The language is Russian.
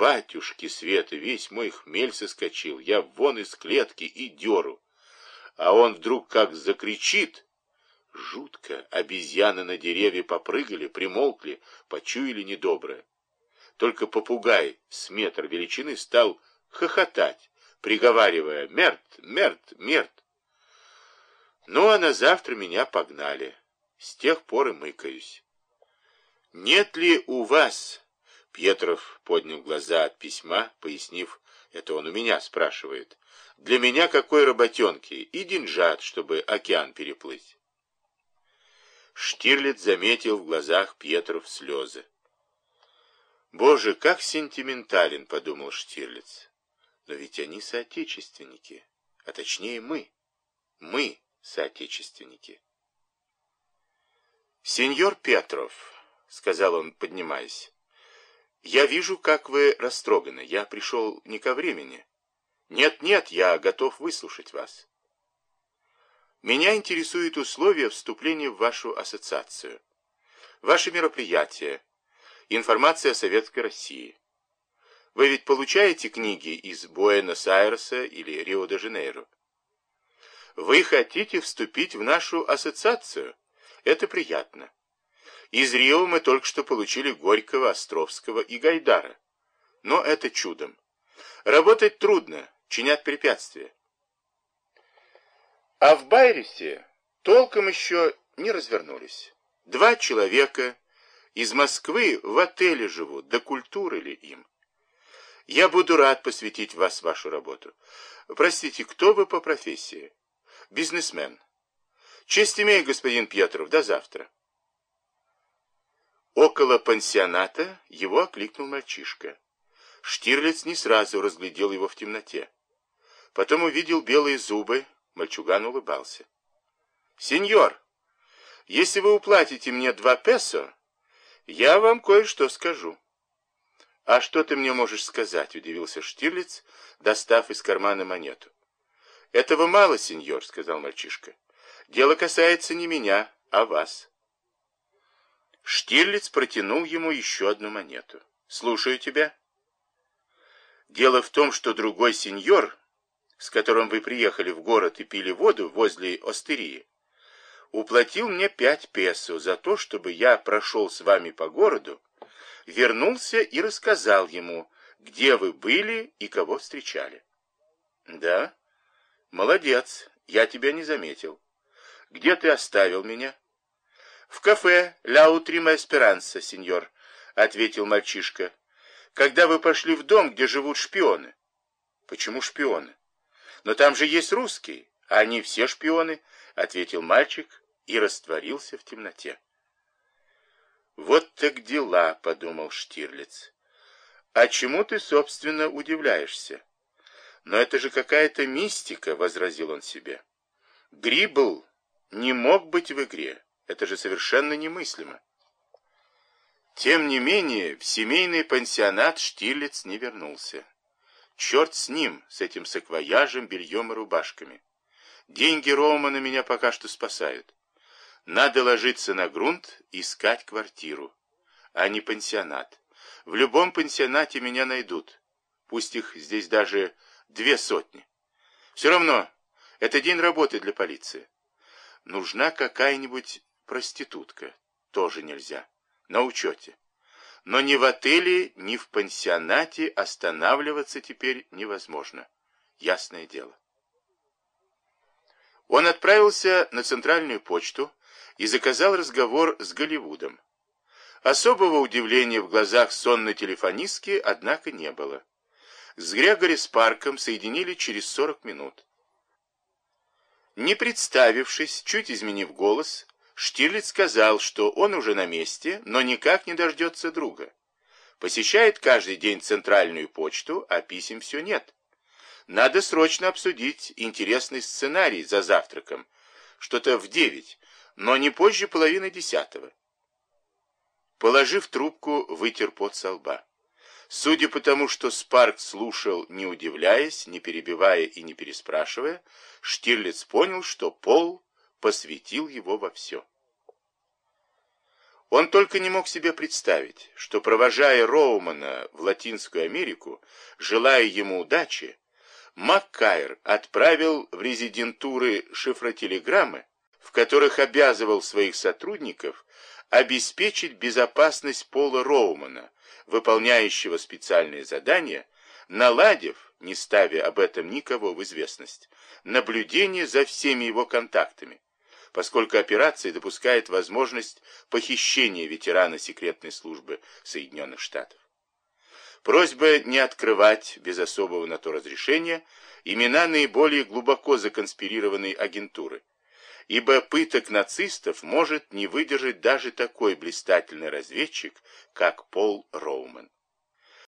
батюшки Света, весь мой хмель соскочил, я вон из клетки и деру. А он вдруг как закричит. Жутко, обезьяны на дереве попрыгали, примолкли, почуяли недоброе. Только попугай с метр величины стал хохотать, приговаривая «Мерт, мерт, мерт». Ну, а на завтра меня погнали. С тех пор и мыкаюсь. «Нет ли у вас...» Петров поднял глаза от письма, пояснив, это он у меня спрашивает. «Для меня какой работенки и деньжат, чтобы океан переплыть?» Штирлиц заметил в глазах Петров слезы. «Боже, как сентиментален!» — подумал Штирлиц. «Но ведь они соотечественники, а точнее мы. Мы соотечественники». «Сеньор Петров», — сказал он, поднимаясь, — «я вижу, как вы растроганы. Я пришел не ко времени. Нет-нет, я готов выслушать вас. Меня интересуют условия вступления в вашу ассоциацию, ваши мероприятия, информация о Советской России. Вы ведь получаете книги из Буэнос-Айреса или Рио-де-Жанейро? Вы хотите вступить в нашу ассоциацию? Это приятно. Из Рио мы только что получили Горького, Островского и Гайдара. Но это чудом. Работать трудно, чинят препятствия. А в Байресе толком еще не развернулись. Два человека из Москвы в отеле живут, до культуры ли им? Я буду рад посвятить вас вашу работу. Простите, кто вы по профессии? Бизнесмен. Честь имею, господин Петров, до завтра. Около пансионата его окликнул мальчишка. Штирлиц не сразу разглядел его в темноте. Потом увидел белые зубы, мальчуган улыбался. «Сеньор, если вы уплатите мне два песо, я вам кое-что скажу». «А что ты мне можешь сказать?» — удивился Штирлиц, достав из кармана монету. «Этого мало, сеньор», — сказал мальчишка. Дело касается не меня, а вас. Штирлиц протянул ему еще одну монету. Слушаю тебя. Дело в том, что другой сеньор, с которым вы приехали в город и пили воду возле Остерии, уплатил мне пять песо за то, чтобы я прошел с вами по городу, вернулся и рассказал ему, где вы были и кого встречали. Да? Молодец, я тебя не заметил. Где ты оставил меня? В кафе «Ля Утрима Эсперанса», сеньор, ответил мальчишка. Когда вы пошли в дом, где живут шпионы? Почему шпионы? Но там же есть русские, а они все шпионы, ответил мальчик и растворился в темноте. Вот так дела, подумал Штирлиц. А чему ты, собственно, удивляешься? Но это же какая-то мистика, возразил он себе. Грибл не мог быть в игре. Это же совершенно немыслимо. Тем не менее, в семейный пансионат Штирлиц не вернулся. Черт с ним, с этим саквояжем, бельем и рубашками. Деньги Романа меня пока что спасают. Надо ложиться на грунт искать квартиру, а не пансионат. В любом пансионате меня найдут. Пусть их здесь даже две сотни. Все равно, это день работы для полиции. Нужна какая-нибудь проститутка. Тоже нельзя. На учете. Но ни в отеле, ни в пансионате останавливаться теперь невозможно. Ясное дело. Он отправился на центральную почту и заказал разговор с Голливудом. Особого удивления в глазах сонной телефонистки, однако, не было. С Грегори Спарком соединили через 40 минут. Не представившись, чуть изменив голос, Штирлиц сказал, что он уже на месте, но никак не дождется друга. Посещает каждый день центральную почту, а писем все нет. Надо срочно обсудить интересный сценарий за завтраком. Что-то в девять, но не позже половины десятого. Положив трубку, вытер пот со лба. Судя по тому, что Спарк слушал, не удивляясь, не перебивая и не переспрашивая, Штирлиц понял, что Пол посвятил его во все. Он только не мог себе представить, что, провожая Роумана в Латинскую Америку, желая ему удачи, Маккайр отправил в резидентуры шифротелеграммы, в которых обязывал своих сотрудников обеспечить безопасность Пола Роумана, выполняющего специальные задания, наладив, не ставя об этом никого в известность, наблюдение за всеми его контактами, поскольку операция допускает возможность похищения ветерана секретной службы Соединенных Штатов. Просьба не открывать без особого на то разрешения имена наиболее глубоко законспирированной агентуры, ибо пыток нацистов может не выдержать даже такой блистательный разведчик, как Пол Роуман.